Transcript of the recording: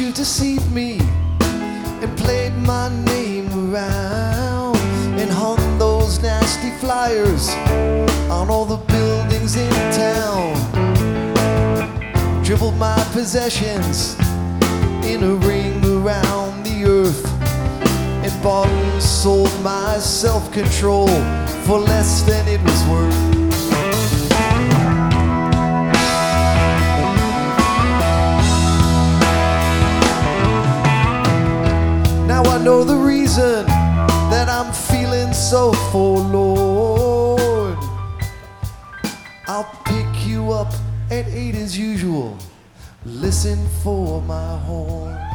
you deceived me and played my name around and hung those nasty flyers on all the buildings in town. Dribbled my possessions in a ring around the earth and bought and sold my self control for less than it was worth. Reason that I'm feeling so forlorn. I'll pick you up at eight as usual. Listen for my horn.